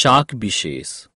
शाक विशेष